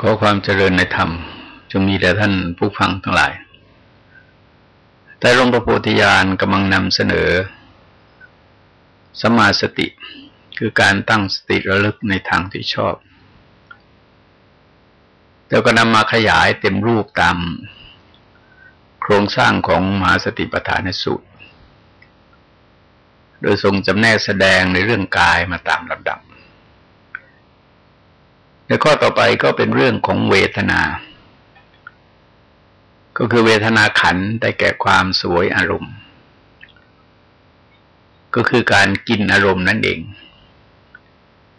ขอความเจริญในธรรมจงมีแด่ท่านผู้ฟังทั้งหลาย แต่หลวงพระโพธิญาณกำลังนำเสนอสมาสติคือการตั้งสติระลึกในทางที่ชอบ แล้วก็นำมาขยายเต็มรูปตามโครงสร้างของมหาสติปัฏฐานสูตร โดยทรงจำแนกแสดงในเรื่องกายมาตามลำดับ ในข้อต่อไปก็เป็นเรื่องของเวทนา ก็คือเวทนาขันได้แก่ความสวยอารมณ์ ก็คือการกินอารมณ์นั่นเอง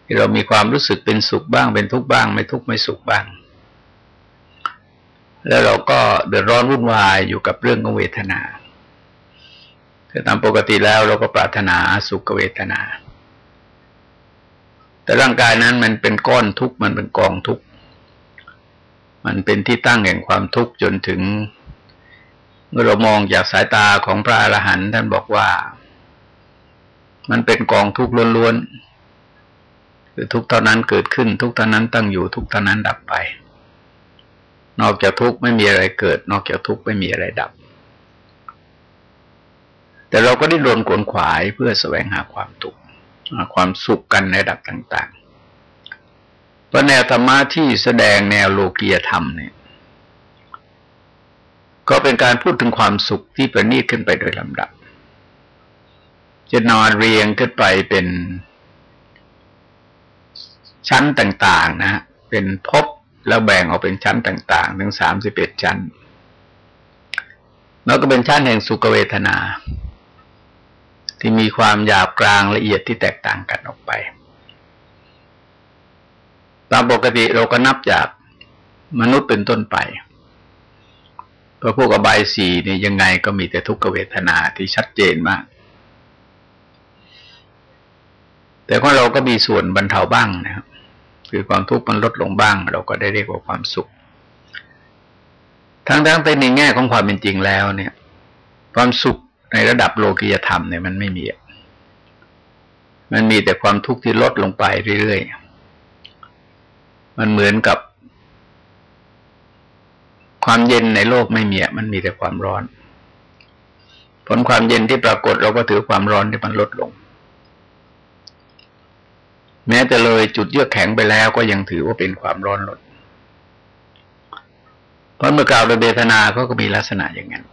ที่เรามีความรู้สึกเป็นสุขบ้างเป็นทุกข์บ้าง ไม่ทุกข์ไม่สุขบ้าง แล้วเราก็เดือดร้อนวุ่นวายอยู่กับเรื่องของเวทนาแต่ตามปกติแล้วเราก็ปรารถนาสุขเวทนา แต่ร่างกายนั้นมันเป็นก้อนทุกข์มันเป็นกองทุกข์มันเป็นที่ตั้งแห่งความทุกข์จนถึง เมื่อเรามองจากสายตาของพระอรหันต์ท่านบอกว่า มันเป็นกองทุกข์ล้วนๆคือทุกข์เท่านั้นเกิดขึ้น ทุกข์เท่านั้นตั้งอยู่ทุกข์เท่านั้นดับไป นอกจากทุกข์ไม่มีอะไรเกิด นอกจากทุกข์ไม่มีอะไรดับ แต่เราก็ได้รนขวนขวายเพื่อแสวงหาความทุกข์ ความสุขกันในระดับต่างๆเพราะแนวธรรมะที่แสดงแนวโลกียธรรมเนี่ย ก็เป็นการพูดถึงความสุขที่ประณีตขึ้นไปโดยลำดับ จะนอนเรียงขึ้นไปเป็น ชั้นต่าง ๆ นะฮะเป็นภพแล้วแบ่งออกเป็นชั้นต่าง ๆ ถึงสามสิบเอ็ดชั้น แล้วก็เป็นชั้นแห่งสุขเวทนา ที่มีความหยาบกลางละเอียดที่แตกต่างกันออกไป ตามปกติเราก็นับจากมนุษย์เป็นต้นไปเพราะพวกอบายสีเนี่ยยังไงก็มีแต่ทุกขเวทนาที่ชัดเจนมาก แต่ของเราก็มีส่วนบรรเทาบ้างนะครับ คือความทุกข์มันลดลงบ้าง เราก็ได้เรียกว่าความสุข ทั้งๆแต่ในแง่ของความเป็นจริงแล้วเนี่ย ความสุข ในระดับโลกียธรรมเนี่ยมันไม่มี มันมีแต่ความทุกข์ที่ลดลงไปเรื่อยๆ มันเหมือนกับ ความเย็นในโลกไม่มีมันมีแต่ความร้อน ผลความเย็นที่ปรากฏเราก็ถือความร้อนที่มันลดลง แม้จะเลยจุดเยือกแข็งไปแล้วก็ยังถือว่าเป็นความร้อนลด เพราะเมื่อกล่าวโดยเบทนาเขาก็มีลักษณะอย่างนั้น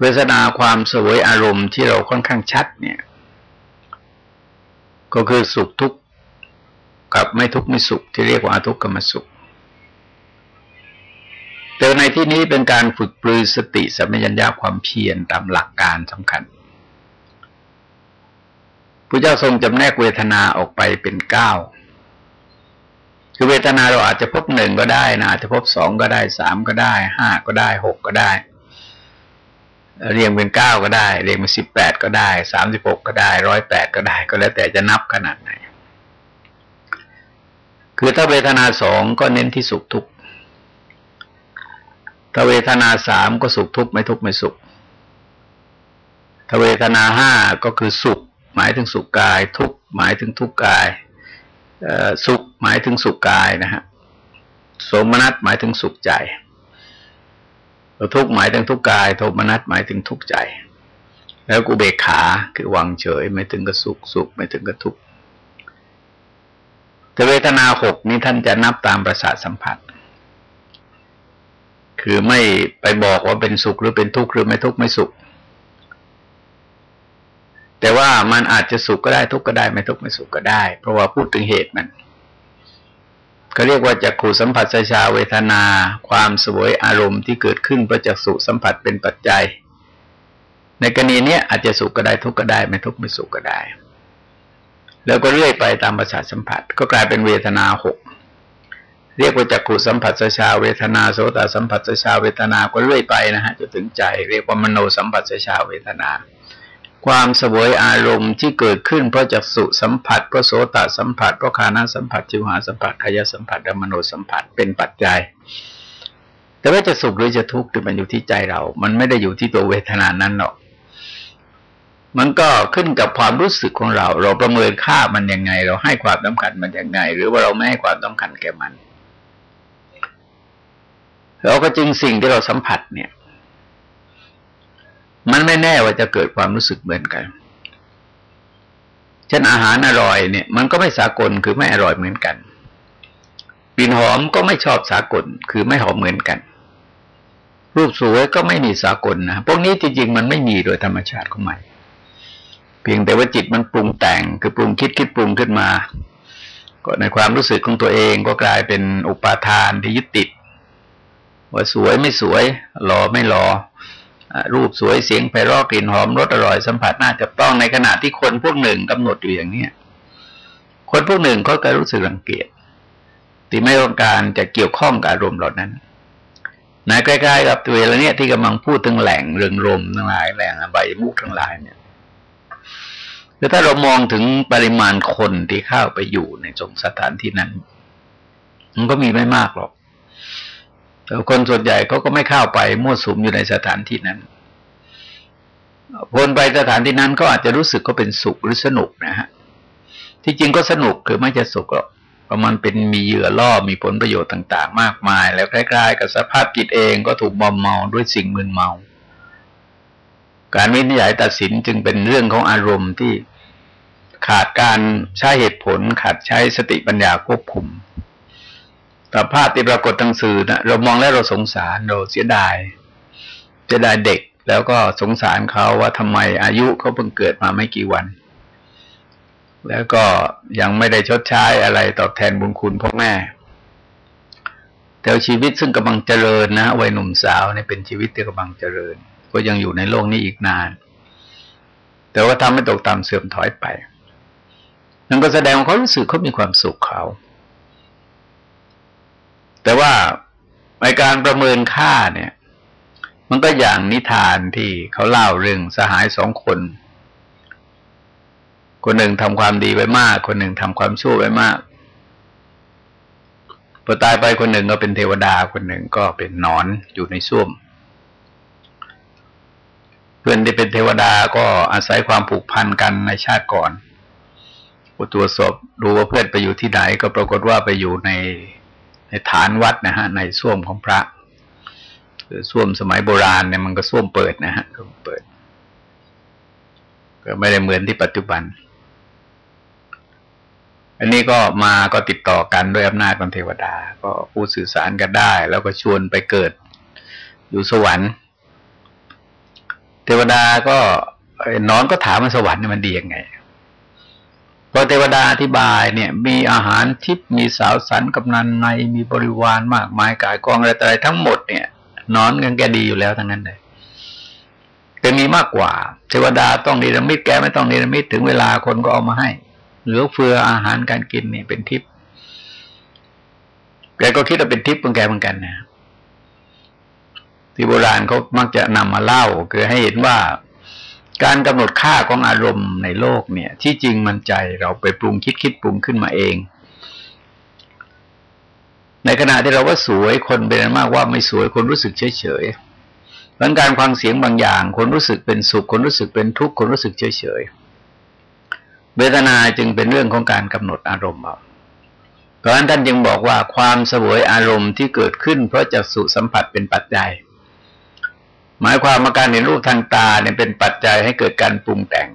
เวทนาความสวยอารมณ์ที่เราค่อนข้างชัดเนี่ย ก็คือสุขทุกข์กับไม่ทุกข์ไม่สุขที่เรียกว่าทุกข์กับมสุขแต่ในที่นี้เป็นการฝึกปลือสติสัมปชัญญะความเพียรตามหลักการสำคัญพระเจ้าทรงจำแนกเวทนาออกไปเป็นเก้าคือเวทนาเราอาจจะพบหนึ่งก็ได้นะอาจจะพบสองก็ได้สามก็ได้ห้าก็ได้หกก็ได้ เรียงเป็นเก้าก็ได้ เรียงเป็นสิบแปดก็ได้สามสิบหกก็ได้ร้อยแปดก็ได้ ก็แล้วแต่จะนับขนาดไหน คือถ้าเวทนาสองก็เน้นที่สุขทุกข์ถ้าเวทนาสามก็สุขทุกข์ไม่ทุกข์ไม่สุขถ้าเวทนาห้าก็คือสุข หมายถึงสุขกาย ทุกข์หมายถึงทุกข์กายสุขหมายถึงสุขกายนะฮะสมนัตหมายถึงสุขใจ เราทุกหมายถึงทุกกาย โทมนัสหมายถึงทุกใจ แล้วกูเบกขาคือวางเฉย ไม่ถึงกับสุขสุขไม่ถึงกับทุกข์แต่เวทนาหกนี้ท่านจะนับตามประสาทสัมผัส คือไม่ไปบอกว่าเป็นสุขหรือเป็นทุกข์หรือไม่ทุกข์ไม่สุข แต่ว่ามันอาจจะสุขก็ได้ทุกข์ก็ได้ ไม่ทุกข์ไม่สุขก็ได้ เพราะว่าพูดถึงเหตุมัน เขาเรียกว่าจักขูสัมผัสชาเวทนา ความสวยอารมณ์ที่เกิดขึ้นเพราะจักสุสัมผัสเป็นปัจจัย ในกรณีนี้อาจจะสุขก็ได้ทุกข์ก็ได้ ไม่ทุกข์ไม่สุขก็ได้ แล้วก็เรื่อยไปตามประสาทสัมผัส ก็กลายเป็นเวทนาหกเรียกว่าจักขุสัมผัสชาเวทนาโสตสัมผัสชาเวทนาก็เรื่อยไปนะฮะจนถึงใจ เรียกว่ามโนสัมผัสชาเวทนา ความสวยอารมณ์ที่เกิดขึ้นเพราะจักสุสัมผัสเพราะโสตสัมผัสเพราะคานาสัมผัสจิวหาสัมผัสขยสัมผัสดมโนสัมผัสเป็นปัจจัย แต่ว่าจะสุขหรือจะทุกข์มันอยู่ที่ใจเรา มันไม่ได้อยู่ที่ตัวเวทนานั้นหรอก มันก็ขึ้นกับความรู้สึกของเรา เราประเมินค่ามันยังไง เราให้ความสำคัญมันยังไง หรือว่าเราไม่ให้ความสำคัญแก่มันเราก็จริงสิ่งที่เราสัมผัสเนี่ย มันไม่แน่ว่าจะเกิดความรู้สึกเหมือนกัน เช่นอาหารอร่อยเนี่ย มันก็ไม่สากลคือไม่อร่อยเหมือนกันกลิ่นหอมก็ไม่ชอบสากลคือไม่หอมเหมือนกัน รูปสวยก็ไม่มีสากลนะพวกนี้จริงๆมันไม่มีโดยธรรมชาติของมันเพียงแต่ว่าจิตมันปรุงแต่งคือปรุงคิดคิดปรุงขึ้นมา ก็ในความรู้สึกของตัวเองก็กลายเป็นอุปาทานที่ยึดติด ว่าสวยไม่สวยหล่อไม่หล่อ รูปสวยเสียงไพเราะกลิ่นหอมรสอร่อยสัมผัสน่าจะต้องในขณะที่คนพวกหนึ่งกำหนดอยู่อย่างเนี้ยคนพวกหนึ่งก็จะรู้สึกรังเกียจที่ไม่ต้องการจะเกี่ยวข้องกับอารมณ์เหล่านั้นนใกล้ๆกับตัวเวลาเนี้ยที่กำลังพูดถึงแหล่งเรืองรมทั้งหลายแหล่งใบมุกทั้งหลายเนี่ยคือถ้าเรามองถึงปริมาณคนที่เข้าไปอยู่ในตรงสถานที่นั้น มันก็มีไม่มากหรอก แต่คนส่วนใหญ่เขาก็ไม่เข้าไปมั่วสุมอยู่ในสถานที่นั้นคนไปสถานที่นั้นก็อาจจะรู้สึกก็เป็นสุขหรือสนุกนะฮะที่จริงก็สนุกคือไม่จะสุขหรอกเพราะมันเป็นมีเหยื่อล่อมีผลประโยชน์ต่าง ๆ มากมาย แล้วใกล้ๆกับสภาพจิตเองก็ถูกบอมเมาด้วยสิ่งมึนเมา การวินิจฉัยตัดสินจึงเป็นเรื่องของอารมณ์ที่ขาดการใช้เหตุผล ขาดใช้สติปัญญาควบคุม แต่ภาพที่ปรากฏทางสื่อนะเรามองแล้วเราสงสารเราเสียดายเสียดายเด็ก แล้วก็สงสารเขาว่าทำไมอายุเขาเพิ่งเกิดมาไม่กี่วัน แล้วก็ยังไม่ได้ชดใช้อะไรตอบแทนบุญคุณพ่อแม่แต่ชีวิตซึ่งกำลังเจริญนะวัยหนุ่มสาวเนี่ยเป็นชีวิตที่กำลังเจริญ ก็ยังอยู่ในโลกนี้อีกนาน แต่ว่าทำให้ตกต่ำเสื่อมถอยไปนั่นก็แสดงว่าเขารู้สึกเขามีความสุขเขา แต่ว่าในการประเมินค่าเนี่ย มันก็อย่างนิทานที่เขาเล่าเรื่องสหายสองคน คนหนึ่งทำความดีไว้มาก คนหนึ่งทำความชั่วไว้มากพอตายไปคนหนึ่งก็เป็นเทวดาคนหนึ่งก็เป็นนอนอยู่ในส้วม เพื่อนที่เป็นเทวดาก็อาศัยความผูกพันกันในชาติก่อนตรวจสอบดูว่าเพื่อนไปอยู่ที่ไหนก็ปรากฏว่าไปอยู่ใน ในฐานวัดนะฮะ ในส้วมของพระคือส้วมสมัยโบราณเนี่ยมันก็ส้วมเปิดนะฮะก็เปิด ก็ไม่ได้เหมือนที่ปัจจุบัน อันนี้ก็มาก็ติดต่อกันด้วยอำนาจของเทวดา ก็พูดสื่อสารกันได้ แล้วก็ชวนไปเกิด อยู่สวรรค์ เทวดาก็นอนก็ถามว่าสวรรค์มันดียังไง พอเทวดาอธิบายเนี่ย มีอาหารทิพมีสาวสันกำนันในมีบริวารมากมายกายกองอะไรอะไรทั้งหมดเนี่ย นอนกันแกดีอยู่แล้วทั้งนั้นเลยแต่มีมากกว่า เทวดาต้องนิรมิตแกไม่ต้องนิรมิตถึงเวลาคนก็เอามาให้ เหลือเฟืออาหารการกินเนี่ยเป็นทิพย์แกก็คิดว่าเป็นทิพย์ของแกเหมือนกันนะที่โบราณเขามักจะนำมาเล่า คือให้เห็นว่า การกำหนดค่าของอารมณ์ในโลกเนี่ย ที่จริงมันใจเราไปปรุงคิดคิดปรุงขึ้นมาเอง ในขณะที่เราว่าสวยคนเป็นมากว่าไม่สวยคนรู้สึกเฉยเฉยหลังการฟังเสียงบางอย่าง คนรู้สึกเป็นสุข คนรู้สึกเป็นทุกข์คนรู้สึกเฉยเฉยเวทนาจึงเป็นเรื่องของการกำหนดอารมณ์เอาเพราะฉะนั้นท่านจึงบอกว่าความสวยอารมณ์ที่เกิดขึ้น เพราะจักสุสัมผัสเป็นปัจจัย หมายความว่าการเห็นรูปทางตาเนี่ยเป็นปัจจัยให้เกิดการปรุงแต่ง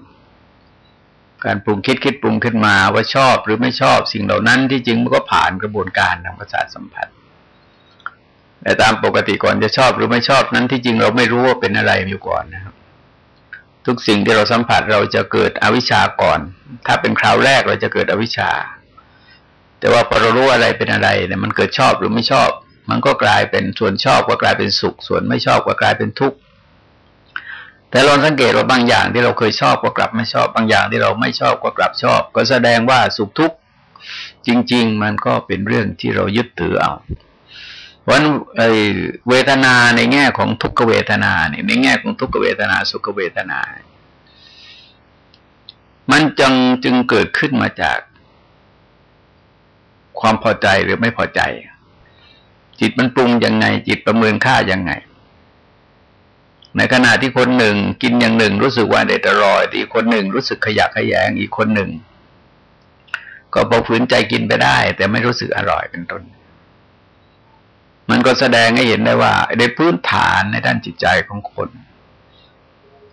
การปรุงคิดคิดปรุงขึ้นมาว่าชอบหรือไม่ชอบสิ่งเหล่านั้นที่จริงมันก็ผ่านกระบวนการทางประสาทสัมผัสแต่ตามปกติก่อนจะชอบหรือไม่ชอบนั้นที่จริงเราไม่รู้ว่าเป็นอะไรอยู่ก่อนนะครับ ทุกสิ่งที่เราสัมผัสเราจะเกิดอวิชชาก่อน ถ้าเป็นคราวแรกเราจะเกิดอวิชชา แต่ว่าพอเรารู้อะไรเป็นอะไรเนี่ยมันเกิดชอบหรือไม่ชอบ มันก็กลายเป็นส่วนชอบก็กลายเป็นสุข ส่วนไม่ชอบก็กลายเป็นทุกข์แต่ลองสังเกตว่าบางอย่างที่เราเคยชอบก็กลับไม่ชอบ บางอย่างที่เราไม่ชอบก็กลับชอบ ก็แสดงว่าสุขทุกข์จริง ๆ มันก็เป็นเรื่องที่เรายึดถือเอาเพราะเวทนาในแง่ของทุกขเวทนาเนี่ยในแง่ของทุกขเวทนาสุขเวทนา มันจึงจึงเกิดขึ้นมาจาก ความพอใจหรือไม่พอใจ จิตมันปรุงยังไง จิตประเมินค่ายังไง ในขณะที่คนหนึ่งกินอย่างหนึ่งรู้สึกว่าเด็ดอร่อยอีกคนหนึ่งรู้สึกขยะขยงอีกคนหนึ่ง ก็พอฝืนใจกินไปได้ แต่ไม่รู้สึกอร่อยเป็นต้นมันก็แสดงให้เห็นได้ว่าในพื้นฐานในด้านจิตใจของคน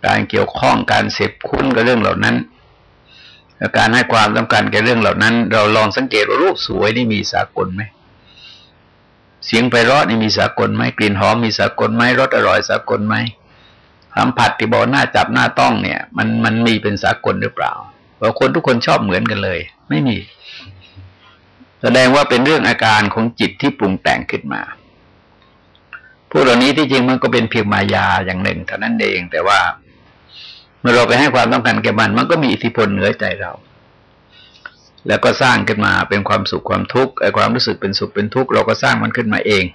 การเกี่ยวข้องการเสพคุ้นกับเรื่องเหล่านั้นการให้ความสำคัญกับเรื่องเหล่านั้น เราลองสังเกตว่ารูปสวยนี่มีสากลไหม เสียงไพเราะนี่มีสากลไหมกลิ่นหอมมีสากลไหมรสอร่อยสากลไหมสัมผัสที่บอกหน้าจับหน้าต้องเนี่ย มันมันมีเป็นสากลหรือเปล่าเพราะคนทุกคนชอบเหมือนกันเลย ไม่มี แสดงว่าเป็นเรื่องอาการของจิตที่ปรุงแต่งขึ้นมาพวกเหล่านี้ที่จริงมันก็เป็นเพียงมายาอย่างหนึ่งเท่านั้นเองแต่ว่า เมื่อเราไปให้ความต้องการแก่มัน มันก็มีอิทธิพลเหนือใจเรา แล้วก็สร้างขึ้นมาเป็นความสุขความทุกข์ไอ้ความรู้สึกเป็นสุขเป็นทุกข์เราก็สร้างมันขึ้นมาเอง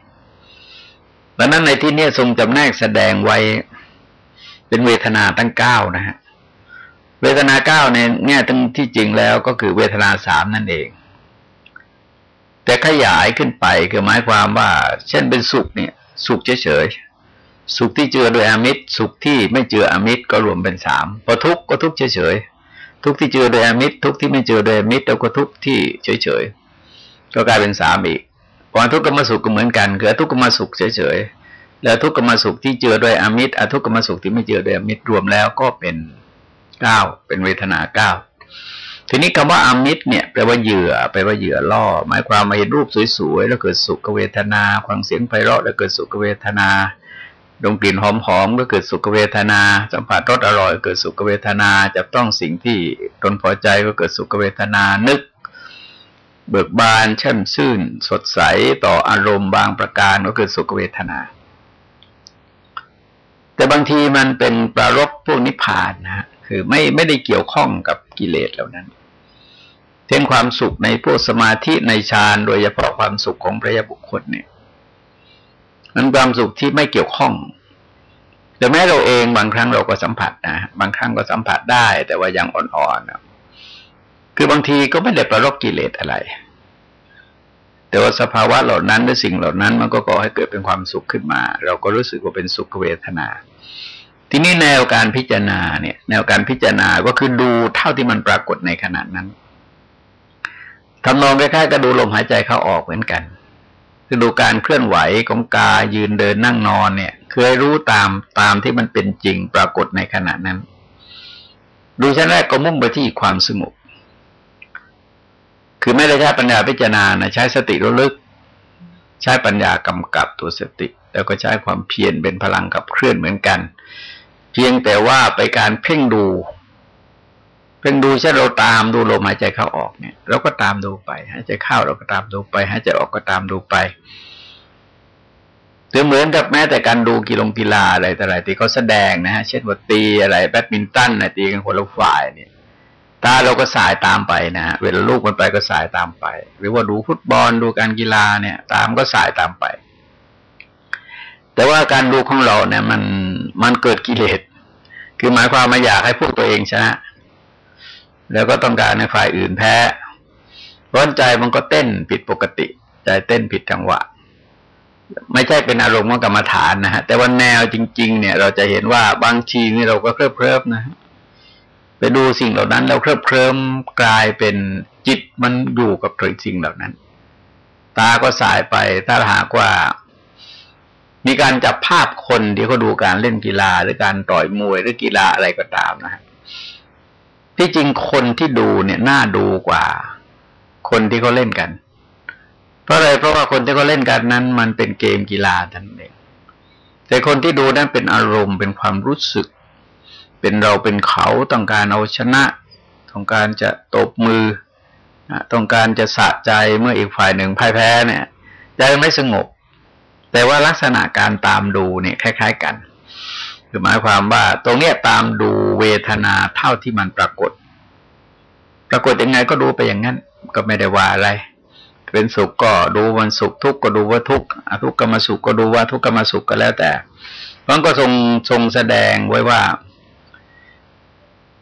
ดังนั้นในที่นี้ทรงจำแนกแสดงไว้เป็นเวทนาตั้งเก้านะฮะเวทนาเก้าในแง่ตั้งที่จริงแล้วก็คือเวทนาสามนั่นเอง แต่ขยายขึ้นไปคือหมายความว่า เช่นเป็นสุขเนี่ย สุขเฉยๆสุขที่เจือโดยอมิตร สุขที่ไม่เจืออมิตรก็รวมเป็นสามพอทุกข์ก็ทุกข์เฉยๆ ทุกที่เจอโดยอมิตร ทุกที่ไม่เจอโดยอมิตรแล้วก็ทุกที่เฉยๆก็กลายเป็นสามอีกพอทุกข์กับมาสุขก็เหมือนกันคือทุกข์กับมาสุขเฉยๆแล้วทุกข์ก็มสุขที่เจือด้วยอมิตรอทุกข์ก็มสุขที่ไม่เจือด้วยอมิตรรวมแล้วก็เป็นเก้าเป็นเวทนาเก้าทีนี้คำว่าอมิตรเนี่ยแปลว่าเหยื่อแปลว่าเหยื่อล่อ หมายความมาเห็นรูปสวยๆแล้วเกิดสุขเวทนา ฟังเสียงไพเราะแล้วเกิดสุขเวทนา ดมกลิ่นหอมๆก็เกิดสุขเวทนา สัมผัสรสอร่อย เกิดสุขเวทนาจับต้องสิ่งที่ตนพอใจก็เกิดสุขเวทนานึก เบิกบานช่ำชื่น สดใสต่ออารมณ์บางประการก็เกิดสุขเวทนา แต่บางทีมันเป็นปรารบพวกนิพพานนะคือไม่ไม่ได้เกี่ยวข้องกับกิเลสเหล่านั้นเช่นความสุขในพวกสมาธิในฌานโดยเฉพาะความสุขของพระยบุคคลเนี่ย มันความสุขที่ไม่เกี่ยวข้อง แต่แม้เราเองบางครั้งเราก็สัมผัสนะบางครั้งก็สัมผัสได้ แต่ว่ายังอ่อนๆนะคือบางทีก็ไม่ได้ประรบกิเลสอะไร แต่ว่าสภาวะเหล่านั้นหรือสิ่งเหล่านั้น มันก็ก่อให้เกิดเป็นความสุขขึ้นมา เราก็รู้สึกว่าเป็นสุขเวทนา ทีนี้แนวการพิจารณาเนี่ย แนวการพิจารณาก็คือดูเท่าที่มันปรากฏในขณะนั้นทำนองคล้ายๆกับดูลมหายใจเข้าออกเหมือนกัน คือดูการเคลื่อนไหวของกายยืนเดินนั่งนอนเนี่ย เคยรู้ตามตามที่มันเป็นจริงปรากฏในขณะนั้น ดูชั้นแรกก็มุ่งไปที่ความสงบคือไม่ได้ใช้ปัญญาพิจารณานะใช้สติระลึก ใช้ปัญญากำกับตัวสติ แล้วก็ใช้ความเพียรเป็นพลังกับเคลื่อนเหมือนกัน เพียงแต่ว่าไปการเพ่งดู พ่งดูเช่นเราตามดูลมหายใจเข้าออกเนี่ยเราก็ตามดูไปหายใจเข้าเราก็ตามดูไปหายใจออกก็ตามดูไปหรือเหมือนกับแม้แต่การดูกีฬากีฬาอะไรแต่อะไรที่เขาแสดงนะฮะเช่นว่าตีอะไรแบดมินตันนะตีกันคนละฝ่ายเนี่ยตาเราก็สายตามไปนะฮะเวลาลูกมันไปก็สายตามไป หรือว่าดูฟุตบอลดูการกีฬาเนี่ย ตามก็สายตามไป แต่ว่าการดูของเราเนี่ย มันมันเกิดกิเลสคือหมายความมาอยากให้พวกตัวเองชนะ แล้วก็ต้องการให้ฝ่ายอื่นแพ้ร้อนใจมันก็เต้นผิดปกติ ใจเต้นผิดจังหวะ ไม่ใช่เป็นอารมณ์ของกรรมฐานนะฮะ แต่ว่าแนวจริง ๆ เนี่ย เราจะเห็นว่าบางทีนี่เราก็เคลิบเคลิบนะไปดูสิ่งเหล่านั้นแล้วเคลิบเคลิ้มกลายเป็นจิตมันอยู่กับสิ่งเหล่านั้น ตาก็สายไปถ้าหากว่า มีการจับภาพคนที่เขาดูการเล่นกีฬาหรือการต่อยมวยหรือกีฬาอะไรก็ตามนะฮะ ที่จริงคนที่ดูเนี่ยน่าดูกว่า คนที่เขาเล่นกัน เพราะอะไรเพราะว่าคนที่เขาเล่นกันนั้น มันเป็นเกมกีฬาทั้งเองแต่คนที่ดูนั้นเป็นอารมณ์เป็นความรู้สึก เป็นเราเป็นเขาต้องการเอาชนะ ต้องการจะตบมือต้องการจะสะใจเมื่ออีกฝ่ายหนึ่งพ่ายแพ้เนี่ยใจไม่สงบ แต่ว่าลักษณะการตามดูเนี่ยคล้าย ๆ กัน คือหมายความว่า ตรงเนี้ยตามดูเวทนาเท่าที่มันปรากฏ ปรากฏยังไงก็ดูไปอย่างนั้น ก็ไม่ได้ว่าอะไร เป็นสุขก็ดูวันสุขทุกข์ก็ดูว่าทุกข์ทุกข์กรรมสุขก็ดูว่าทุกข์กรรมสุขก็แล้วแต่มันก็ทรงทรงแสดงไว้ว่า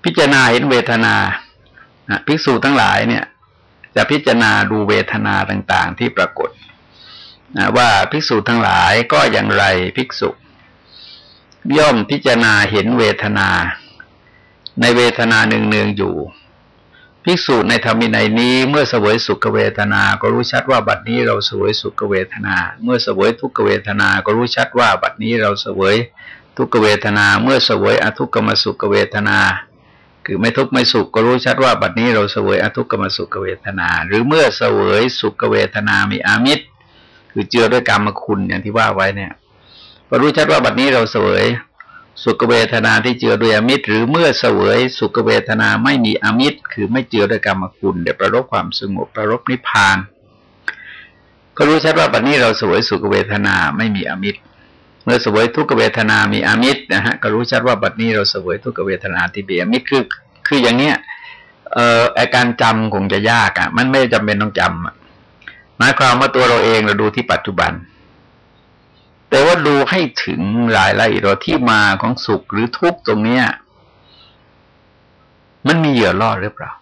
พิจารณาเห็นเวทนาภิกษุทั้งหลายเนี่ย จะพิจารณาดูเวทนาต่าง ๆ ที่ปรากฏว่าภิกษุทั้งหลายก็อย่างไรภิกษุ ย่อมพิจารณาเห็นเวทนา ในเวทนาหนึ่งเนืองอยู่ภิกษุในธรรมินัยนี้เมื่อเสวยสุขเวทนา ก็รู้ชัดว่าบัดนี้เราเสวยสุขเวทนา เมื่อเสวยทุกเวทนา ก็รู้ชัดว่าบัดนี้เราเสวยทุกเวทนา เมื่อเสวยอทุกขมสุขเวทนา คือไม่ทุกข์ไม่สุขก็รู้ชัดว่าบัดนี้เราเสวยอทุกขมสุขเวทนา หรือเมื่อเสวยสุขเวทนามีอามิตร คือเจือด้วยกรรมคุณอย่างที่ว่าไว้เนี่ย ก็รู้ชัดว่าบัดนี้เราเสวย สุขเวทนาที่เจือด้วยอมิตร หรือเมื่อเสวย สุขเวทนาไม่มีอมิตร คือไม่เจือด้วยกรรมคุณเดี๋ยวประรบความสงบประรบนิพพาน ก็รู้ชัดว่าบัดนี้เราเสวยสุขเวทนาไม่มีอมิตร เมื่อเสวยทุกเวทนามีอมิตรนะฮะก็รู้ชัดว่าบัดนี้เราเสวยทุกเวทนาที่มีอมิตรคือคืออย่างเนี้ยเอ่ออาการจำคงจะยากอะ มันไม่จำเป็นต้องจำหมายความว่าตัวเราเองเราดูที่ปัจจุบัน แต่ว่าดูให้ถึงรายละเอียดที่มาของสุขหรือทุกข์ตรงเนี้ย มันมีเหยื่อล่อหรือเปล่า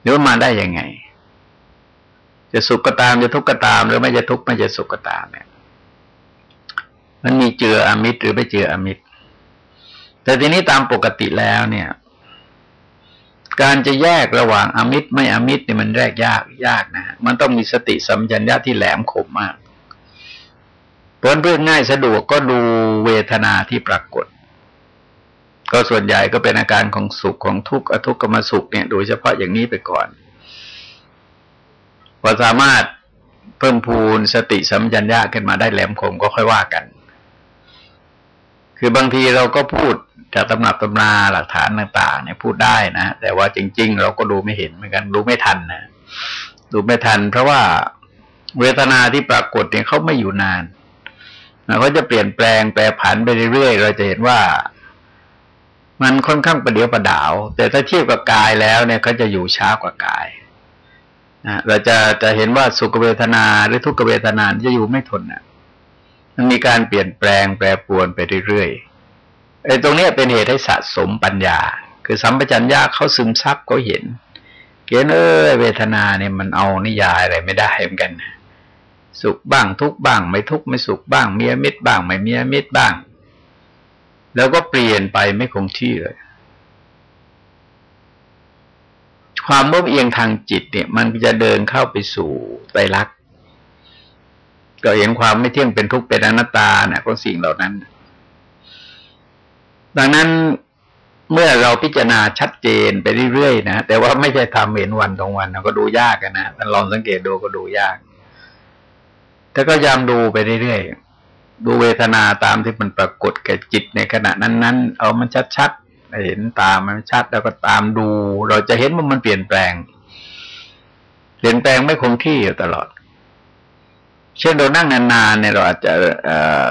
หรือว่ามาได้ยังไง จะสุขก็ตามจะทุกข์ก็ตาม หรือไม่จะทุกข์ไม่จะสุขก็ตามเนี่ยมันมีเจืออมิตรหรือไม่เจืออมิตร แต่ทีนี้ตามปกติแล้วเนี่ย การจะแยกระหว่างอมิตรไม่อมิตรเนี่ยมันแยกยากยากนะมันต้องมีสติสัมปชัญญะที่แหลมคมมาก พราะเรื่องง่ายสะดวกก็ดูเวทนาที่ปรากฏ ก็ส่วนใหญ่ก็เป็นอาการของสุขของทุกข์อทุกขมสุขเนี่ยโดยเฉพาะอย่างนี้ไปก่อนพอสามารถเพิ่มพูนสติสัมจัญญาขึ้นมาได้แหลมคมก็ค่อยว่ากัน คือบางทีเราก็พูดจากตำหนับตำนาหลักฐานต่างๆเนี่ยพูดได้นะ แต่ว่าจริง ๆ เราก็ดูไม่เห็นเหมือนกัน ดูไม่ทันนะดูไม่ทัน เพราะว่าเวทนาที่ปรากฏเนี่ยเขาไม่อยู่นาน มันก็จะเปลี่ยนแปลงแปรผันไปเรื่อยๆ เราจะเห็นว่า มันค่อนข้างประเดียวประดาว แต่ถ้าเทียบกับกายแล้วเนี่ยก็จะอยู่ช้ากว่ากายนะเราจะจะเห็นว่าสุขเวทนาหรือทุกขเวทนาจะอยู่ไม่ทนนะมันมีการเปลี่ยนแปลงแปรปรวนไปเรื่อยๆไอ้ตรงนี้เป็นเหตุให้สะสมปัญญา คือสัมปชัญญะเขาซึมซับเขาเห็นเห็นเออเวทนาเนี่ยมันเอานิยายอะไรไม่ได้เหมือนกัน สุขบ้างทุกบ้าง ไม่ทุกไม่สุขบ้างเมียมิตรบ้าง ไม่เมียมิตรบ้าง แล้วก็เปลี่ยนไปไม่คงที่เลย ความโน้มเอียงทางจิตเนี่ย มันจะเดินเข้าไปสู่ไตรลักษณ์ก็เห็นความไม่เที่ยงเป็นทุกข์เป็นอนัตตาเนี่ยของสิ่งเหล่านั้น ดังนั้นเมื่อเราพิจารณาชัดเจนไปเรื่อยๆนะแต่ว่าไม่ใช่ทำเห็นวันตรงวันเราก็ดูยากนะท่านลองสังเกตดูก็ดูยาก แต่ก็ยามดูไปเรื่อยๆ ดูเวทนาตามที่มันปรากฏแก่จิตในขณะนั้น ๆ เอามันชัดๆ เห็นตามมันชัดแล้วก็ตามดู เราจะเห็นว่ามันเปลี่ยนแปลง เปลี่ยนแปลงไม่คงที่อยู่ตลอด เช่นเรานั่งนานๆเนี่ยเราอาจจะอ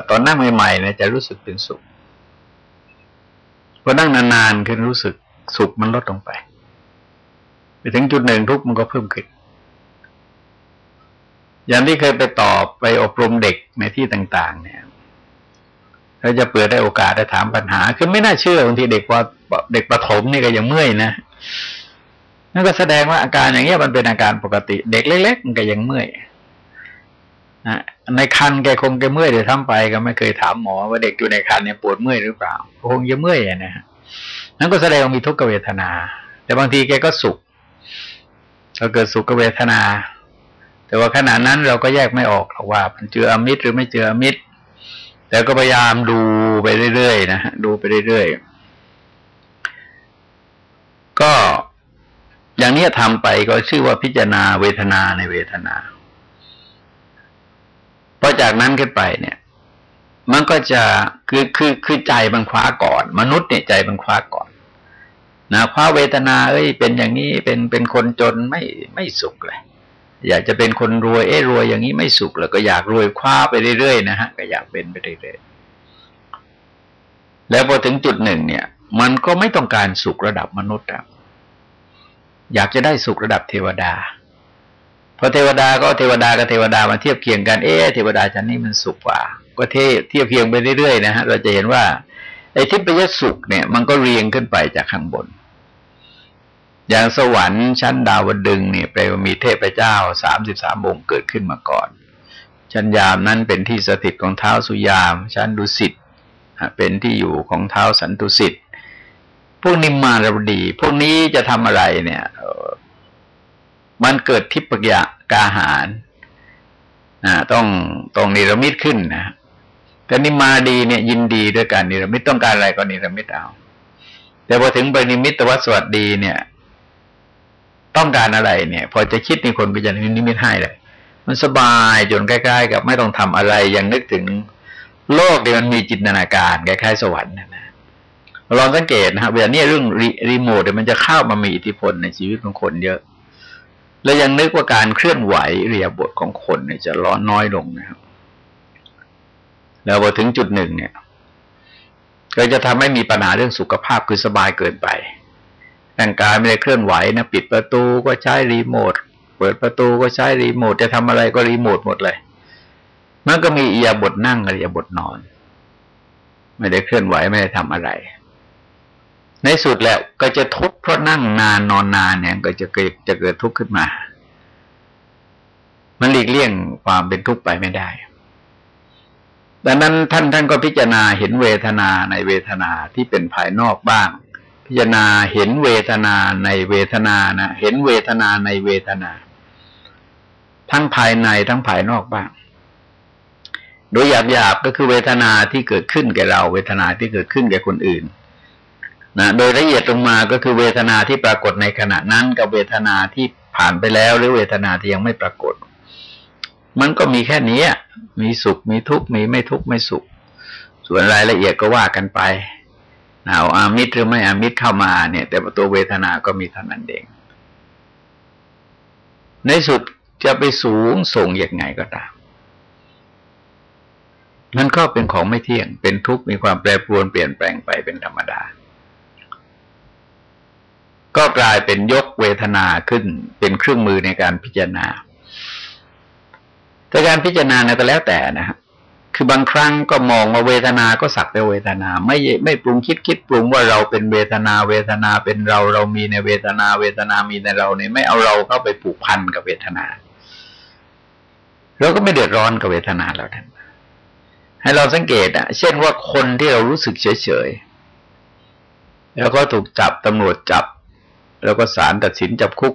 ตอนนั่งใหม่ๆเนี่ยจะรู้สึกเป็นสุขพอนั่งนานๆขึ้นรู้สึกสุขมันลดลงไป ไปถึงจุดหนึ่งทุกมันก็เพิ่มขึ้น อย่างที่เคยไปตอบไปอบรมเด็กในที่ต่าง ๆ เนี่ยเราจะเปิดได้โอกาสได้ถามปัญหา คือไม่น่าเชื่อบางทีเด็กว่าเด็กประถมนี่ก็ยังเมื่อยนะนั่นก็แสดงว่าอาการอย่างเงี้ยมันเป็นอาการปกติ เด็กเล็กๆมันก็ยังเมื่อยนะในคันแกคงแกเมื่อยเดี๋ยวทำไปก็ไม่เคยถามหมอ ว่าเด็กอยู่ในคันเนี่ยปวดเมื่อยหรือเปล่าคงจะเมื่อยนะฮะนั่นก็แสดงว่ามีทุกขเวทนา แต่บางทีแกก็สุขเราเกิดสุขเวทนา แต่ว่าขณะนั้นเราก็แยกไม่ออกหรอกว่า มันเจออมิตรหรือไม่เจออมิตร แต่ก็พยายามดูไปเรื่อยๆนะฮะดูไปเรื่อยๆก็อย่างนี้ทำไปก็ชื่อว่าพิจารณาเวทนาในเวทนาพอจากนั้นขึ้นไปเนี่ย มันก็จะคือคือคือใจบังคว้าก่อน มนุษย์เนี่ยใจบังคว้าก่อนนะคว้าเวทนาเอ้ยเป็นอย่างนี้เป็นเป็นคนจนไม่ไม่สุขเลย อยากจะเป็นคนรวย เอ้รวยอย่างนี้ไม่สุขแล้วก็อยากรวยคว้าไปเรื่อยๆนะฮะก็อยากเป็นไปเรื่อยๆแล้วพอถึงจุดหนึ่งเนี่ย มันก็ไม่ต้องการสุขระดับมนุษย์อะอยากจะได้สุขระดับเทวดาพอเทวดาก็เทวดากับเทวดามาเทียบเคียงกันเอ๊เทวดาชั้นนี้มันสุขกว่า ก็เทียบเทียบเคียงไปเรื่อยๆนะฮะเราจะเห็นว่าไอ้ทิพยสุขเนี่ย มันก็เรียงขึ้นไปจากข้างบน อย่างสวรรค์ชั้นดาวดึงเนี่ยแปลว่ามีเทพเจ้าสามสิบสามองค์เกิดขึ้นมาก่อน ชั้นยามนั้นเป็นที่สถิตของเท้าสุยาม ชั้นดุสิตเป็นที่อยู่ของเท้าสันตุสิทธิ์พวกนิมมารบดี พวกนี้จะทำอะไรเนี่ย มันเกิดทิพยกาหารต้องต้องนิรมิตขึ้นนะแต่นิมมานรดีเนี่ยยินดีด้วยการนิรมิตต้องการอะไรก็นิรมิตเอา แต่พอถึงปรนิมมิตวสวัตดีเนี่ย ต้องการอะไรเนี่ย พอจะคิดในคนไปจะนิมิตให้เลยมันสบายจนใกล้ๆกับไม่ต้องทำอะไรยังนึกถึงโลกที่มันมีจินตนาการคล้ายๆสวรรค์นะนะลองสังเกตนะครับเวลานี้เรื่องรีโมทเนี่ยมันจะเข้ามามีอิทธิพลในชีวิตของคนเยอะ แล้วยังนึกว่าการเคลื่อนไหวเรียบทของคนเนี่ยจะร้อนน้อยลงนะครับ แล้วพอถึงจุดหนึ่งเนี่ย ก็จะทำให้มีปัญหาเรื่องสุขภาพคือสบายเกินไป ร่างกายไม่ได้เคลื่อนไหวนะปิดประตูก็ใช้รีโมทเปิดประตูก็ใช้รีโมทจะทำอะไรก็รีโมทหมดเลย มันก็มีอียาบทนั่งอียาบทนอน ไม่ได้เคลื่อนไหวไม่ได้ทำอะไร ในสุดแล้วก็จะทุกข์เพราะนั่งนานนอนนานเนี่ยก็จะเกิดจะเกิดทุกข์ขึ้นมา มันหลีกเลี่ยงความเป็นทุกข์ไปไม่ได้ดังนั้นท่านท่านก็พิจารณาเห็นเวทนาในเวทนาที่เป็นภายนอกบ้าง พิจารณาเห็นเวทนาในเวทนานะเห็นเวทนาในเวทนา ทั้งภายในทั้งภายนอกบ้าง โดยหยาบๆก็คือเวทนาที่เกิดขึ้นแก่เรา เวทนาที่เกิดขึ้นแก่คนอื่นนะโดยละเอียดลงมาก็คือเวทนาที่ปรากฏในขณะนั้น กับเวทนาที่ผ่านไปแล้ว หรือเวทนาที่ยังไม่ปรากฏ มันก็มีแค่นี้มีสุขมีทุกข์มีไม่ทุกข์ไม่สุข ส่วนรายละเอียดก็ว่ากันไป เอาอามิตรหรือไม่อามิตรเข้ามาเนี่ย แต่ตัวเวทนาก็มีเท่านั้นเอง ในสุดจะไปสูงส่งอย่างไงก็ตามนั่นก็เป็นของไม่เที่ยง เป็นทุกข์มีความแปรปรวนเปลี่ยนแปลงไปเป็นธรรมดา ก็กลายเป็นยกเวทนาขึ้นเป็นเครื่องมือในการพิจารณาแต่การพิจารณาเนี่ยก็แล้วแต่นะฮะ คือบางครั้งก็มองว่าเวทนาก็สักแต่เวทนา ไม่ไม่ปรุงคิดคิดปรุงว่าเราเป็นเวทนาเวทนาเป็นเราเรามีในเวทนาเวทนามีในเราเนี่ยไม่เอาเราเข้าไปผูกพันกับเวทนาเราก็ไม่เดือดร้อนกับเวทนาแล้วท่านให้เราสังเกตอะ เช่นว่าคนที่เรารู้สึกเฉยเฉยแล้วก็ถูกจับตำรวจจับ แล้วก็ศาลตัดสินจับคุก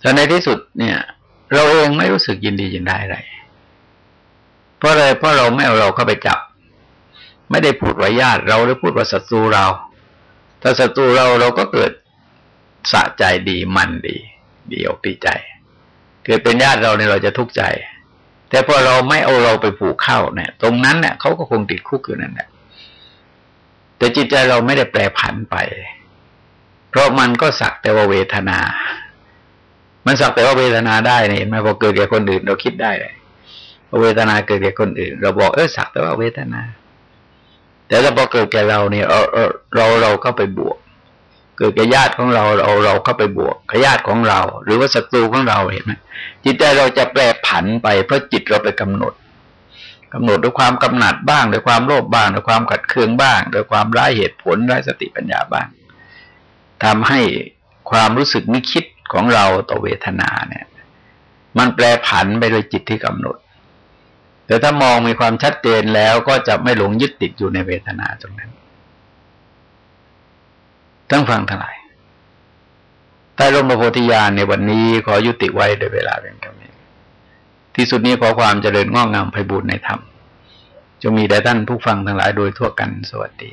แต่ในที่สุดเนี่ย เราเองไม่รู้สึกยินดียินได้อะไร เพราะอะไรเพราะเราไม่เอาเราเข้าไปจับ ไม่ได้พูดว่าญาติเราหรือพูดว่าศัตรูเราถ้าศัตรูเราเราก็เกิดสะใจดีมันดีดีอกดีใจ เกิดเป็นญาติเราเนี่ยเราจะทุกข์ใจ แต่พอเราไม่เอาเราไปผูกเข้าเนี่ย ตรงนั้นเนี่ยเขาก็คงติดคุกอยู่นั่นแหละแต่จิตใจเราไม่ได้แปรผันไป เพราะมันก็สักแต่ว่าเวทนา มันสักแต่ว่าเวทนาได้เนี่ยเห็นไหมพอเกิดแก่คนอื่นเราคิดได้เลย เวทนาเกิดแก่คนอื่น เราบอกเออสักแต่ว่าเวทนา แต่ถ้าพอเกิดแก่เราเนี่ยเราเราเราเข้าไปบวก เกิดแก่ญาติของเราเราเราเข้าไปบวกขญาติของเรา หรือว่าศัตรูของเราเห็นไหมจิตใจเราจะแปรผันไปเพราะจิตเราไปกำหนดกำหนดด้วยความกำหนัดบ้างด้วยความโลภบ้างด้วยความขัดเคืองบ้างด้วยความร้ายเหตุผลร้ายสติปัญญาบ้างทำให้ความรู้สึกนึกคิดของเราต่อเวทนาเนี่ย มันแปรผันไปโดยจิตที่กำหนด แต่ถ้ามองมีความชัดเจนแล้วก็จะไม่หลงยึดติดอยู่ในเวทนาตรงนั้นต้องฟังทั้งหลายใต้ร่มพระโพธิญาณในวันนี้ขอยุติไว้โดยเวลาเป็นกำที่สุดนี้ขอความเจริญงอกงามไพบูรณ์ในธรรมจะมีแด่ท่านผู้ฟังทั้งหลายโดยทั่วกันสวัสดี